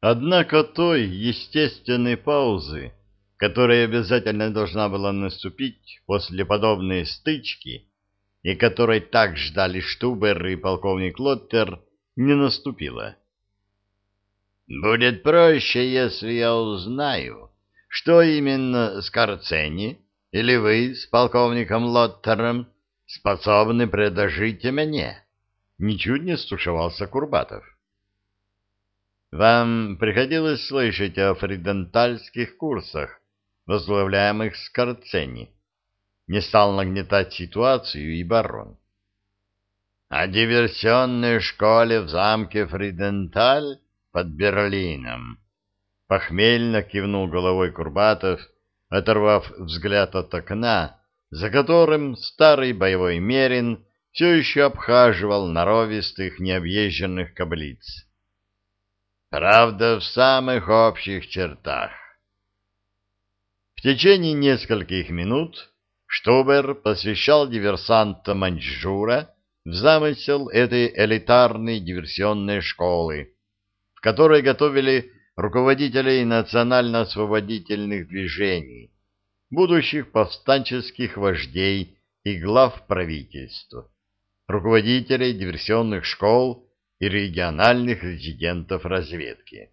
Однако той естественной паузы, которая обязательно должна была наступить после подобной стычки, и которой так ждали Штубер и полковник Лоттер, не наступила. «Будет проще, если я узнаю, что именно Скорцени или вы с полковником Лоттером способны предложить мне?» Ничуть не стушевался Курбатов. «Вам приходилось слышать о фридентальских курсах, возглавляемых Скорцени?» Не стал нагнетать ситуацию и барон. «О диверсионной школе в замке Фриденталь под Берлином?» Похмельно кивнул головой Курбатов, оторвав взгляд от окна, за которым старый боевой мерин все еще обхаживал норовистых необъезженных каблиц. Правда, в самых общих чертах. В течение нескольких минут Штубер посвящал диверсанта Маньчжура в замысел этой элитарной диверсионной школы, в которой готовили руководителей национально-освободительных движений, будущих повстанческих вождей и глав правительства руководителей диверсионных школ и региональных резидентов разведки.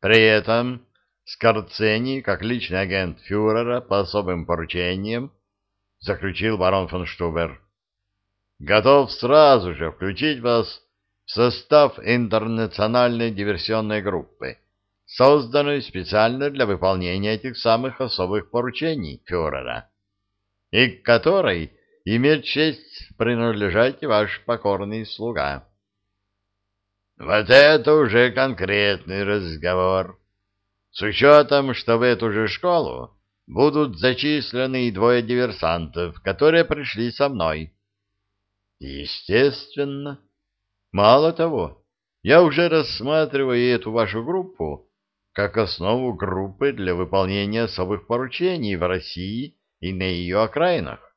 При этом Скорцени, как личный агент фюрера по особым поручениям, заключил барон фон Штубер, готов сразу же включить вас в состав интернациональной диверсионной группы, созданной специально для выполнения этих самых особых поручений фюрера, и к которой имеет честь принадлежать ваш покорный слуга. Вот это уже конкретный разговор. С учетом, что в эту же школу будут зачислены и двое диверсантов, которые пришли со мной. Естественно. Мало того, я уже рассматриваю эту вашу группу как основу группы для выполнения особых поручений в России и на ее окраинах.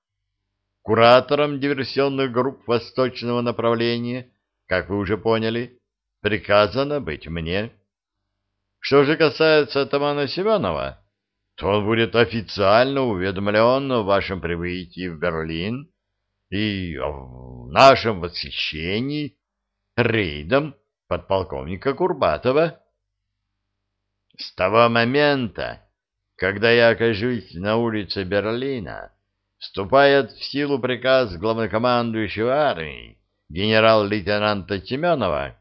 Куратором диверсионных групп восточного направления, как вы уже поняли, приказано быть мне. Что же касается атамана Семенова, то он будет официально уведомлен о вашем прибытии в Берлин и о нашем восхищении рейдом подполковника Курбатова. С того момента, когда я окажусь на улице Берлина, вступает в силу приказ главнокомандующего армии генерал-лейтенанта Семенова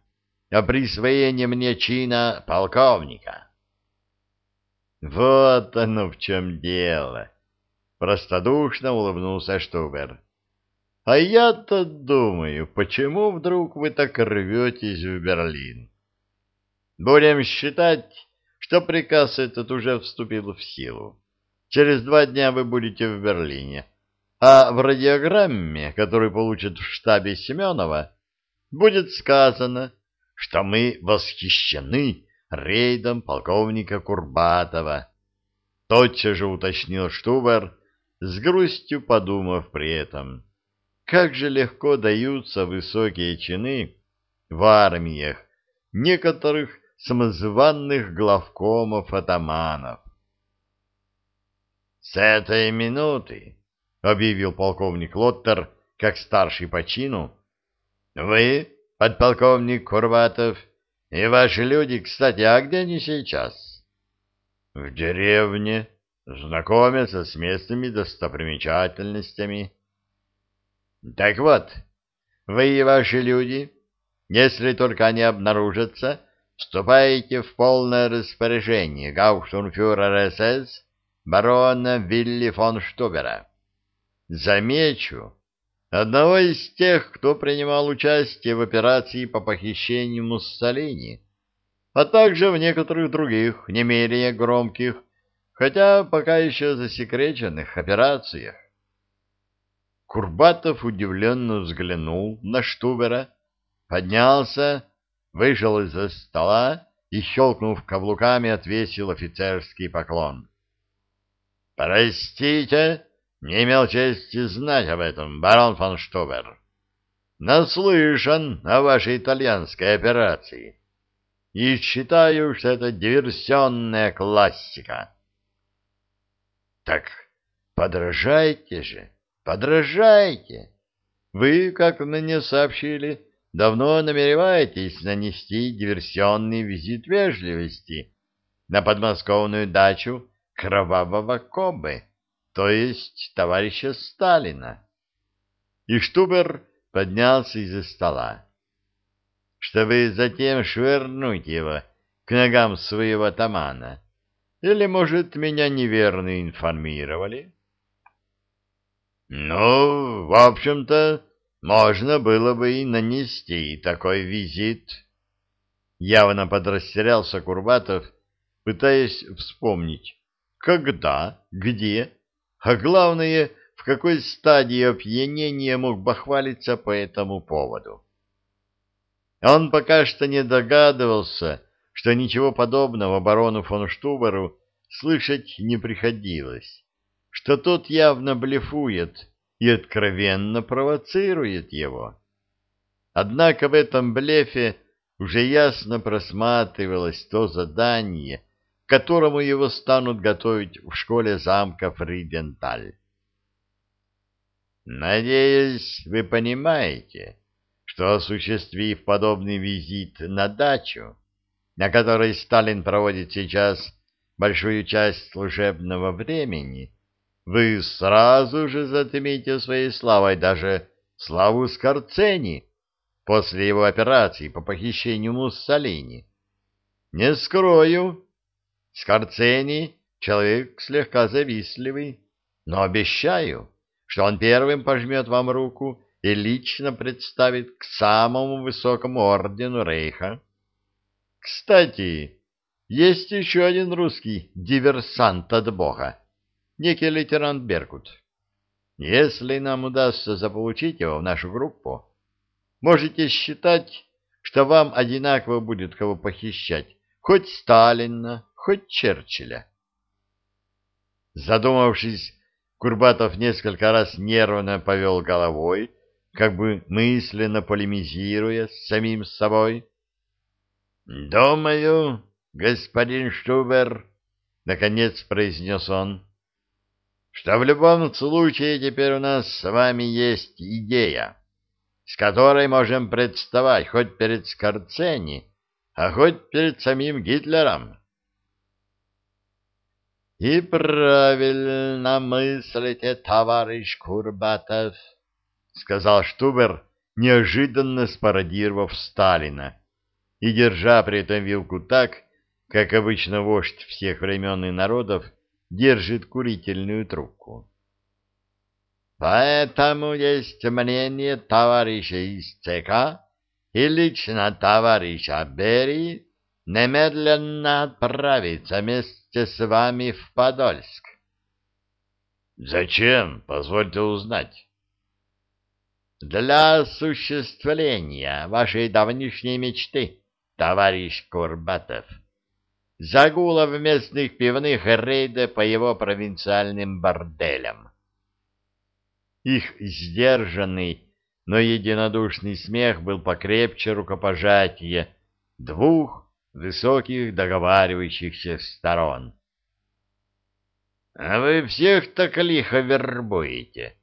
о присвоении мне чина полковника. Вот оно в чем дело, простодушно улыбнулся Штубер. А я-то думаю, почему вдруг вы так рветесь в Берлин? Будем считать, что приказ этот уже вступил в силу. Через два дня вы будете в Берлине. А в радиограмме, которую получат в штабе Семенова, будет сказано, что мы восхищены рейдом полковника Курбатова. Тотчас же уточнил Штубер, с грустью подумав при этом, как же легко даются высокие чины в армиях некоторых самозванных главкомов-атаманов. С этой минуты, — объявил полковник Лоттер, как старший по чину, — вы, подполковник Курбатов, и ваши люди, кстати, а где они сейчас? — В деревне, знакомятся с местными достопримечательностями. — Так вот, вы и ваши люди, если только они обнаружатся, вступаете в полное распоряжение гауштурмфюрера СС барона Вилли фон Штубера. Замечу, одного из тех, кто принимал участие в операции по похищению Муссолини, а также в некоторых других, не менее громких, хотя пока еще засекреченных операциях. Курбатов удивленно взглянул на Штубера, поднялся, вышел из-за стола и, щелкнув каблуками, отвесил офицерский поклон. Простите, не имел чести знать об этом, барон фон Штубер. Наслышан о вашей итальянской операции. и считаю, что это диверсионная классика. Так подражайте же, подражайте. Вы, как мне сообщили, давно намереваетесь нанести диверсионный визит вежливости на подмосковную дачу Кровавого Кобы, то есть товарища Сталина. И Штубер поднялся из-за стола. Чтобы затем швырнуть его к ногам своего атамана. Или, может, меня неверно информировали? Ну, в общем-то, можно было бы и нанести такой визит. Явно подрастерялся Курбатов, пытаясь вспомнить, когда, где, а главное, в какой стадии опьянения мог бахвалиться по этому поводу. Он пока что не догадывался, что ничего подобного барону фон Штуберу слышать не приходилось, что тот явно блефует и откровенно провоцирует его. Однако в этом блефе уже ясно просматривалось то задание, которому его станут готовить в школе замка Фриденталь. «Надеюсь, вы понимаете, что, осуществив подобный визит на дачу, на которой Сталин проводит сейчас большую часть служебного времени, вы сразу же затмите своей славой даже славу Скорцени после его операции по похищению Муссолини. Не скрою, Скорцени — человек слегка завистливый, но обещаю, что он первым пожмет вам руку и лично представит к самому высокому ордену Рейха. Кстати, есть еще один русский диверсант от Бога, некий лейтенант Беркут. Если нам удастся заполучить его в нашу группу, можете считать, что вам одинаково будет кого похищать, хоть Сталина, хоть Черчилля. Задумавшись, Курбатов несколько раз нервно повел головой, как бы мысленно полемизируя с самим собой. «Думаю, господин Штубер, — наконец произнес он, — что в любом случае теперь у нас с вами есть идея, с которой можем представать хоть перед Скорцени, а хоть перед самим Гитлером». «И правильно мыслите, товарищ Курбатов», — сказал Штубер, неожиданно спародировав Сталина, и держа при этом вилку так, как обычно вождь всех времен и народов держит курительную трубку. Поэтому есть мнение товарища из ЦК и лично товарища Берии немедленно отправиться вместе с вами в Подольск. Зачем, позвольте узнать? Для осуществления вашей давнишней мечты, товарищ Курбатов. Загула в местных пивных рейда по его провинциальным борделям. Их сдержанный, но единодушный смех был покрепче рукопожатия двух высоких договаривающихся сторон. — А вы всех так лихо вербуете?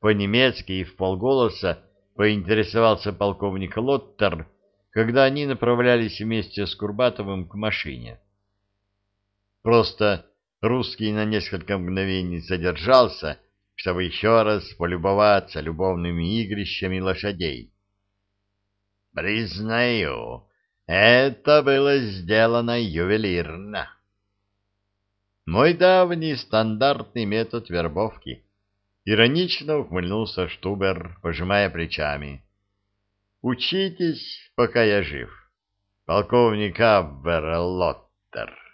По-немецки и в полголоса поинтересовался полковник Лоттер, когда они направлялись вместе с Курбатовым к машине. Просто русский на несколько мгновений задержался, чтобы еще раз полюбоваться любовными игрищами лошадей. «Признаю, это было сделано ювелирно». Мой давний стандартный метод вербовки — Иронично ухмыльнулся Штубер, пожимая плечами. «Учитесь, пока я жив, полковник Абвер Лоттер».